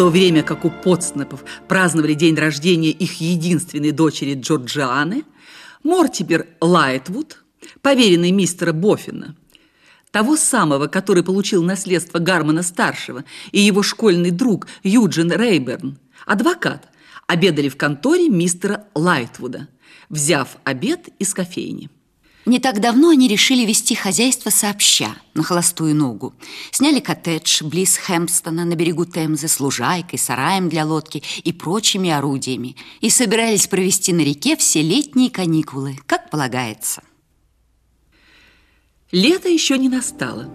то время как у Потснепов праздновали день рождения их единственной дочери Джорджианы, Мортибер Лайтвуд, поверенный мистера Боффина, того самого, который получил наследство Гармона-старшего, и его школьный друг Юджин Рейберн, адвокат, обедали в конторе мистера Лайтвуда, взяв обед из кофейни. Не так давно они решили вести хозяйство сообща, на холостую ногу. Сняли коттедж близ Хэмпстона на берегу Темзы с лужайкой, сараем для лодки и прочими орудиями. И собирались провести на реке все летние каникулы, как полагается. Лето еще не настало.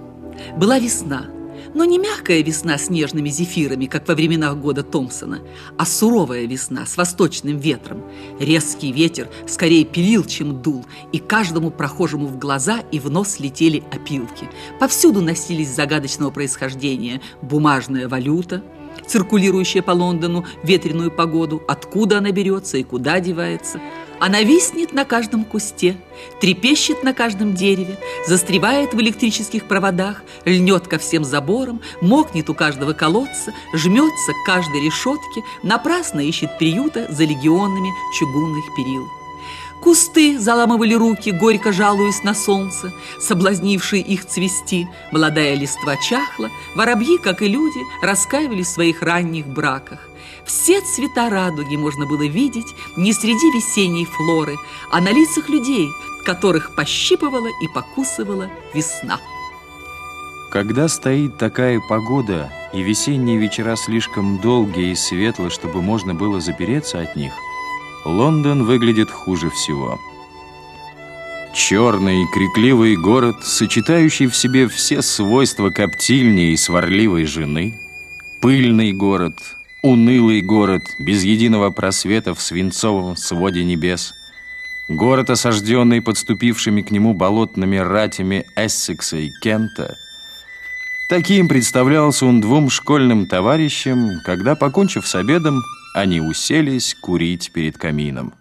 Была весна, но не мягкая весна с нежными зефирами, как во временах года Томпсона, а суровая весна с восточным ветром. Резкий ветер скорее пилил, чем дул, и каждому прохожему в глаза и в нос летели опилки. Повсюду носились загадочного происхождения бумажная валюта, циркулирующая по Лондону ветреную погоду, откуда она берется и куда девается – она виснет на каждом кусте, трепещет на каждом дереве, застревает в электрических проводах, льнет ко всем заборам, мокнет у каждого колодца, жмется к каждой решетке, напрасно ищет приюта за легионами чугунных перил. Кусты заламывали руки, горько жалуясь на солнце, соблазнившие их цвести. Молодая листва чахла, воробьи, как и люди, раскаивались в своих ранних браках. Все цвета радуги можно было видеть не среди весенней флоры, а на лицах людей, которых пощипывала и покусывала весна. Когда стоит такая погода, и весенние вечера слишком долгие и светлые, чтобы можно было запереться от них, Лондон выглядит хуже всего. Черный, крикливый город, сочетающий в себе все свойства коптильни и сварливой жены, пыльный город, Унылый город, без единого просвета в свинцовом своде небес. Город, осажденный подступившими к нему болотными ратями Эссекса и Кента. Таким представлялся он двум школьным товарищам, когда, покончив с обедом, они уселись курить перед камином.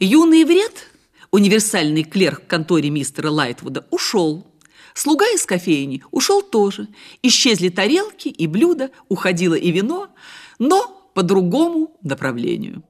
Юный вред, универсальный клерк в конторе мистера Лайтвуда, ушел. Слуга из кофейни ушел тоже. Исчезли тарелки и блюда, уходило и вино, но по другому направлению.